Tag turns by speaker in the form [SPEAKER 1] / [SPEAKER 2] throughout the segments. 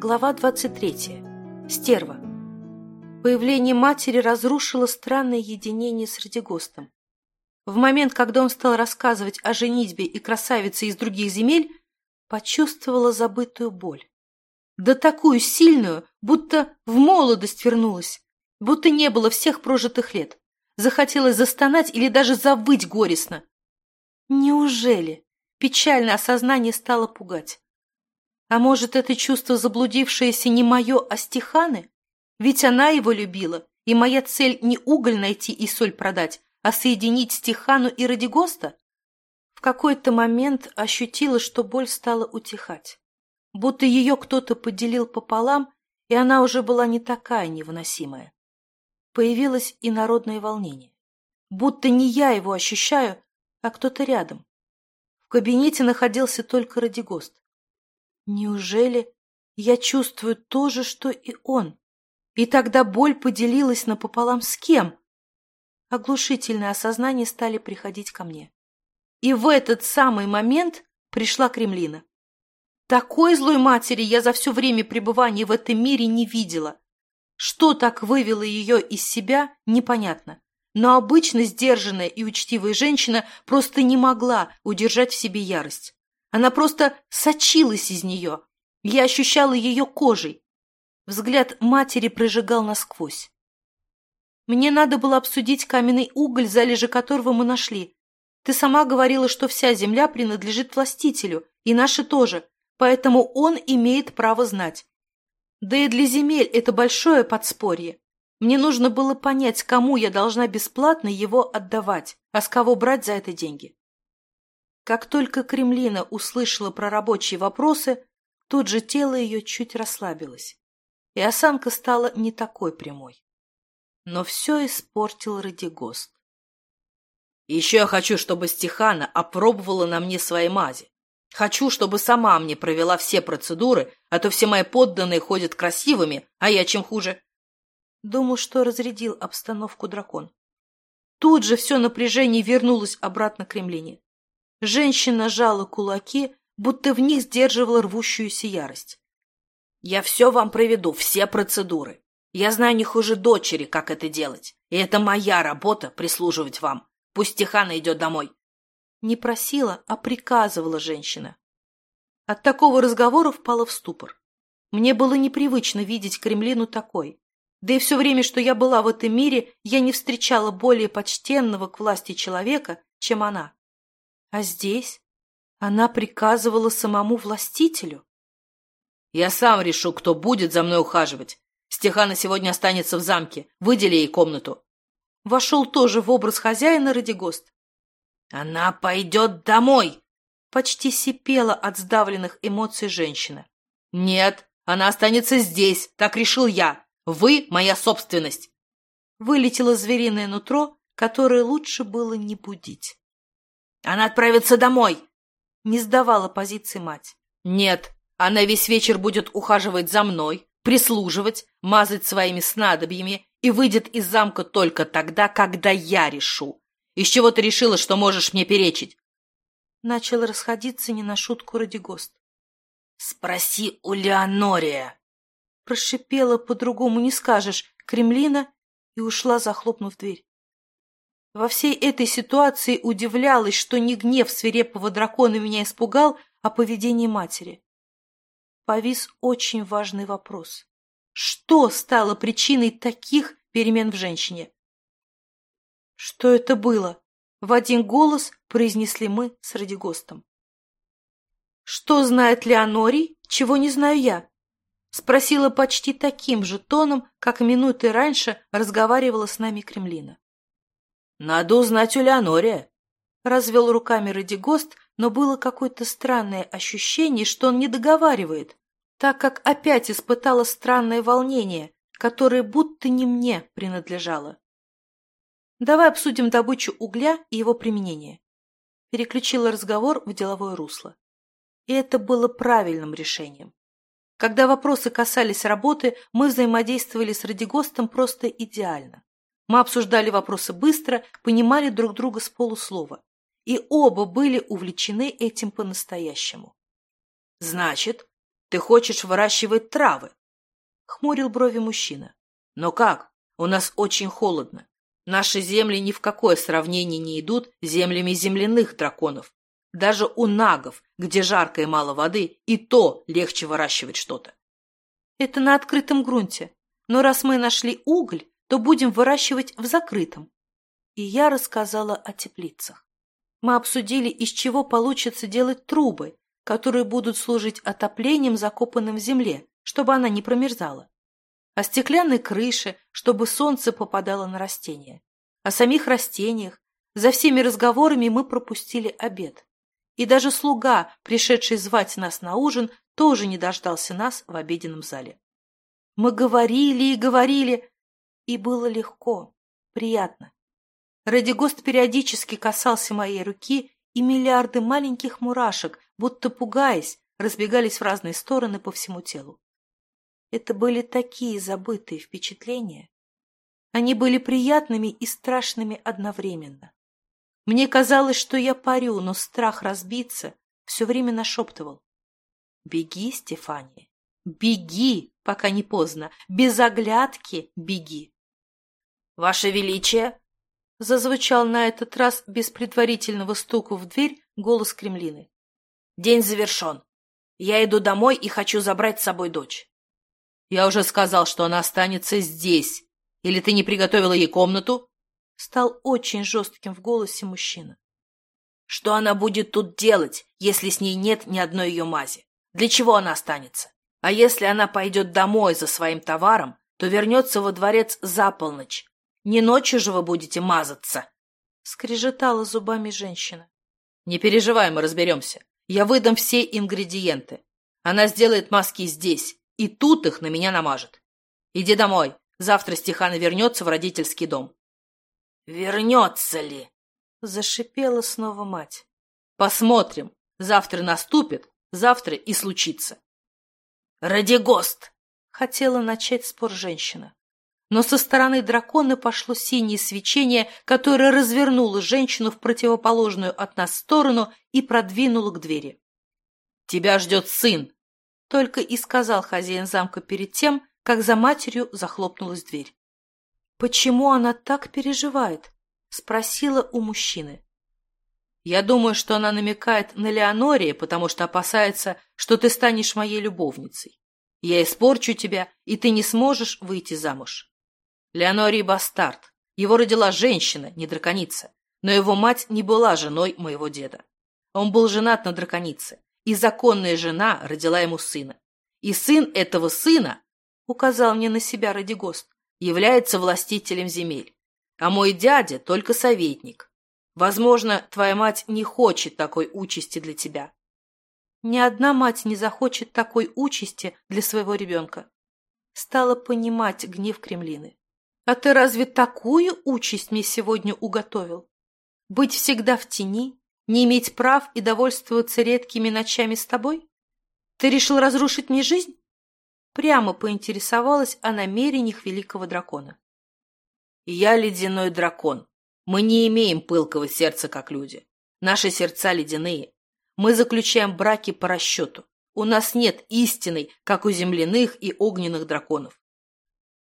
[SPEAKER 1] Глава 23. Стерва. Появление матери разрушило странное единение с Радигостом. В момент, когда он стал рассказывать о женитьбе и красавице из других земель, почувствовала забытую боль. Да такую сильную, будто в молодость вернулась, будто не было всех прожитых лет. Захотелось застонать или даже завыть горестно. Неужели? Печальное осознание стало пугать. А может, это чувство заблудившееся не мое, а Стиханы? Ведь она его любила, и моя цель не уголь найти и соль продать, а соединить Стихану и Радигоста? В какой-то момент ощутила, что боль стала утихать. Будто ее кто-то поделил пополам, и она уже была не такая невыносимая. Появилось и народное волнение. Будто не я его ощущаю, а кто-то рядом. В кабинете находился только Радигост. Неужели я чувствую то же, что и он? И тогда боль поделилась напополам с кем? Оглушительные осознания стали приходить ко мне. И в этот самый момент пришла Кремлина. Такой злой матери я за все время пребывания в этом мире не видела. Что так вывело ее из себя, непонятно. Но обычно сдержанная и учтивая женщина просто не могла удержать в себе ярость. Она просто сочилась из нее. Я ощущала ее кожей. Взгляд матери прожигал насквозь. Мне надо было обсудить каменный уголь, залежи которого мы нашли. Ты сама говорила, что вся земля принадлежит властителю, и наши тоже, поэтому он имеет право знать. Да и для земель это большое подспорье. Мне нужно было понять, кому я должна бесплатно его отдавать, а с кого брать за это деньги. Как только Кремлина услышала про рабочие вопросы, тут же тело ее чуть расслабилось, и осанка стала не такой прямой. Но все испортил Радигост.
[SPEAKER 2] «Еще я хочу, чтобы Стехана опробовала на мне свои мази. Хочу, чтобы сама мне провела все процедуры, а то все мои подданные ходят красивыми, а я чем хуже».
[SPEAKER 1] Думаю, что разрядил обстановку дракон. Тут же все напряжение вернулось обратно к Кремлине. Женщина жала кулаки, будто в них сдерживала рвущуюся ярость.
[SPEAKER 2] «Я все вам проведу, все процедуры. Я знаю не хуже дочери, как это делать. И это моя работа прислуживать вам. Пусть Тихана идет домой».
[SPEAKER 1] Не просила, а приказывала женщина. От такого разговора впала в ступор. Мне было непривычно видеть Кремлину такой. Да и все время, что я была в этом мире, я не встречала более почтенного к власти человека, чем она. А здесь она приказывала самому властителю.
[SPEAKER 2] «Я сам решу, кто будет за мной ухаживать. Стехана сегодня останется в замке. Выдели ей комнату».
[SPEAKER 1] Вошел тоже в образ хозяина Радигост.
[SPEAKER 2] «Она пойдет домой!»
[SPEAKER 1] Почти сипела от сдавленных эмоций женщина.
[SPEAKER 2] «Нет, она останется здесь, так решил я. Вы — моя собственность!»
[SPEAKER 1] Вылетело звериное нутро, которое лучше было не будить.
[SPEAKER 2] Она отправится домой!»
[SPEAKER 1] Не сдавала позиции мать.
[SPEAKER 2] «Нет, она весь вечер будет ухаживать за мной, прислуживать, мазать своими снадобьями и выйдет из замка только тогда, когда я решу. Из чего ты решила, что можешь мне перечить?»
[SPEAKER 1] Начал расходиться не на шутку Радигост.
[SPEAKER 2] «Спроси у Леонория!»
[SPEAKER 1] Прошипела по-другому не скажешь Кремлина и ушла, захлопнув дверь. Во всей этой ситуации удивлялась, что не гнев свирепого дракона меня испугал, а поведение матери. Повис очень важный вопрос. Что стало причиной таких перемен в женщине? Что это было? В один голос произнесли мы с Радигостом. Что знает Леонорий, чего не знаю я? Спросила почти таким же тоном, как минуты раньше разговаривала с нами Кремлина.
[SPEAKER 2] Надо узнать у Леонория.
[SPEAKER 1] Развел руками Радигост, но было какое-то странное ощущение, что он не договаривает, так как опять испытала странное волнение, которое будто не мне принадлежало. Давай обсудим добычу угля и его применение. Переключила разговор в деловое русло. И это было правильным решением. Когда вопросы касались работы, мы взаимодействовали с Радигостом просто идеально. Мы обсуждали вопросы быстро, понимали друг друга с полуслова. И оба были увлечены этим по-настоящему.
[SPEAKER 2] «Значит, Ты хочешь выращивать травы? Хмурил брови мужчина. Но как? У нас очень холодно. Наши земли ни в какое сравнение не идут с землями земляных драконов. Даже у нагов, где жарко и мало воды, и то легче выращивать что-то.
[SPEAKER 1] Это на открытом грунте. Но раз мы нашли уголь, то будем выращивать в закрытом. И я рассказала о теплицах. Мы обсудили, из чего получится делать трубы, которые будут служить отоплением, закопанным в земле, чтобы она не промерзала. О стеклянной крыше, чтобы солнце попадало на растения. О самих растениях. За всеми разговорами мы пропустили обед. И даже слуга, пришедший звать нас на ужин, тоже не дождался нас в обеденном зале. Мы говорили и говорили, и было легко, приятно. Радигост периодически касался моей руки, и миллиарды маленьких мурашек, будто пугаясь, разбегались в разные стороны по всему телу. Это были такие забытые впечатления. Они были приятными и страшными одновременно. Мне казалось, что я парю, но страх разбиться все время нашептывал. «Беги, Стефания, беги, пока не поздно, без оглядки беги!»
[SPEAKER 2] «Ваше Величие!»
[SPEAKER 1] Зазвучал на этот раз без предварительного стука в дверь голос Кремлины.
[SPEAKER 2] «День завершен. Я иду домой и хочу забрать с собой дочь». «Я уже сказал, что она останется здесь. Или ты не приготовила ей комнату?»
[SPEAKER 1] стал очень жестким в голосе мужчина.
[SPEAKER 2] Что она будет тут делать, если с ней нет ни одной ее мази? Для чего она останется? А если она пойдет домой за своим товаром, то вернется во дворец за полночь. Не ночью же вы будете мазаться.
[SPEAKER 1] Скрежетала зубами женщина.
[SPEAKER 2] Не переживай, мы разберемся. Я выдам все ингредиенты. Она сделает маски здесь, и тут их на меня намажет. Иди домой. Завтра Стехана вернется в родительский дом. Вернется ли?
[SPEAKER 1] Зашипела снова мать.
[SPEAKER 2] Посмотрим. Завтра наступит, завтра и случится. Радигост!
[SPEAKER 1] Хотела начать спор женщина. Но со стороны дракона пошло синее свечение, которое развернуло женщину в противоположную от нас сторону и продвинуло к двери.
[SPEAKER 2] «Тебя ждет сын!»
[SPEAKER 1] Только и сказал хозяин замка перед тем, как за матерью захлопнулась дверь. «Почему она так переживает?» — спросила у мужчины.
[SPEAKER 2] «Я думаю, что она намекает на Леонория, потому что опасается, что ты станешь моей любовницей. Я испорчу тебя, и ты не сможешь выйти замуж. Леонорий бастард. Его родила женщина, не драконица. Но его мать не была женой моего деда. Он был женат на драконице, и законная жена родила ему сына. И сын этого сына, указал мне на себя Радигост, является властителем земель, а мой дядя только советник. Возможно, твоя мать не хочет такой участи для тебя.
[SPEAKER 1] Ни одна мать не захочет такой участи для своего ребенка. Стала понимать гнев Кремлины. А ты разве такую участь мне сегодня уготовил? Быть всегда в тени, не иметь прав и довольствоваться редкими ночами с тобой? Ты решил разрушить мне жизнь? Прямо поинтересовалась о намерениях великого дракона.
[SPEAKER 2] «Я ледяной дракон. Мы не имеем пылкого сердца, как люди. Наши сердца ледяные. Мы заключаем браки по расчету. У нас нет истины, как у земляных и огненных драконов.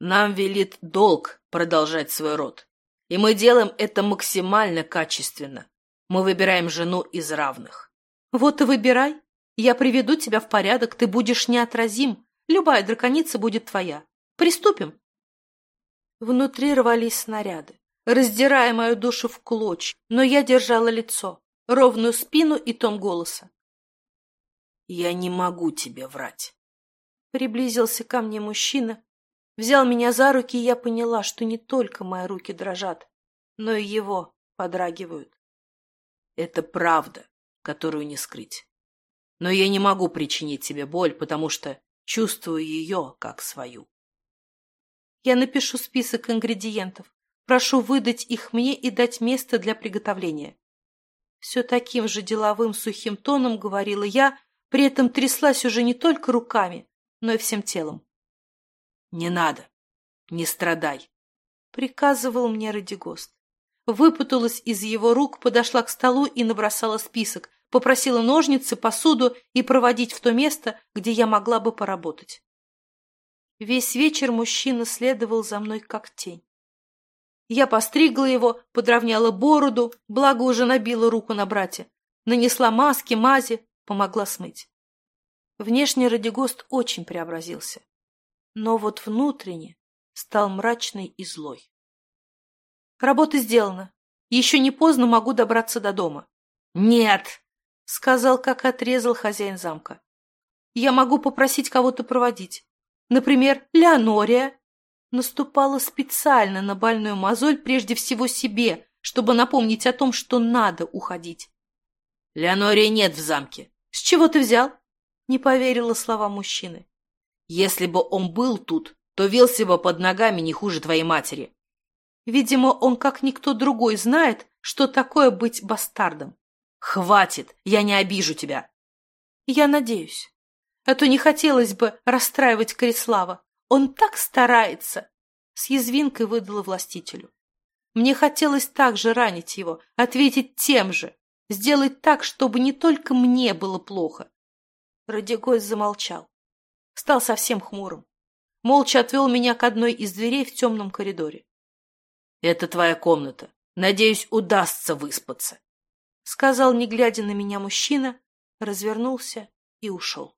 [SPEAKER 2] Нам велит долг продолжать свой род. И мы делаем это максимально качественно. Мы выбираем жену из равных.
[SPEAKER 1] Вот и выбирай. Я приведу тебя в порядок, ты будешь неотразим, Любая драконица будет твоя. Приступим. Внутри рвались снаряды, раздирая мою душу в клочья, но я держала лицо, ровную спину и тон голоса.
[SPEAKER 2] «Я не могу тебе врать».
[SPEAKER 1] Приблизился ко мне мужчина, взял меня за руки, и я поняла, что не только мои руки дрожат, но и его подрагивают.
[SPEAKER 2] Это правда, которую не скрыть. Но я не могу причинить тебе боль, потому что чувствую ее как свою.
[SPEAKER 1] Я напишу список ингредиентов. Прошу выдать их мне и дать место для приготовления. Все таким же деловым сухим тоном говорила я, при этом тряслась уже не только руками, но и всем телом.
[SPEAKER 2] «Не надо, не страдай», —
[SPEAKER 1] приказывал мне Радигост. Выпуталась из его рук, подошла к столу и набросала список, попросила ножницы, посуду и проводить в то место, где я могла бы поработать. Весь вечер мужчина следовал за мной как тень. Я постригла его, подровняла бороду, благо уже набила руку на брате, нанесла маски, мази, помогла смыть. Внешне Радигост очень преобразился, но вот внутренне стал мрачный и злой. Работа сделана. Еще не поздно могу добраться до дома.
[SPEAKER 2] Нет,
[SPEAKER 1] сказал, как отрезал хозяин замка. Я могу попросить кого-то проводить. Например, Леонория. Наступала специально на больную мозоль прежде всего себе, чтобы напомнить о том, что надо уходить.
[SPEAKER 2] Леонория нет в замке.
[SPEAKER 1] С чего ты взял? Не поверила слова мужчины.
[SPEAKER 2] Если бы он был тут, то вился бы под ногами не хуже твоей матери.
[SPEAKER 1] Видимо, он, как никто другой, знает, что такое быть бастардом.
[SPEAKER 2] Хватит, я не обижу тебя.
[SPEAKER 1] Я надеюсь. А то не хотелось бы расстраивать Корислава. Он так старается. С язвинкой выдала властителю. Мне хотелось также ранить его, ответить тем же, сделать так, чтобы не только мне было плохо. Радигой замолчал. Стал совсем хмурым. Молча отвел меня к одной из дверей в темном коридоре.
[SPEAKER 2] — Это твоя комната. Надеюсь, удастся выспаться
[SPEAKER 1] сказал, не глядя на меня мужчина, развернулся и ушел.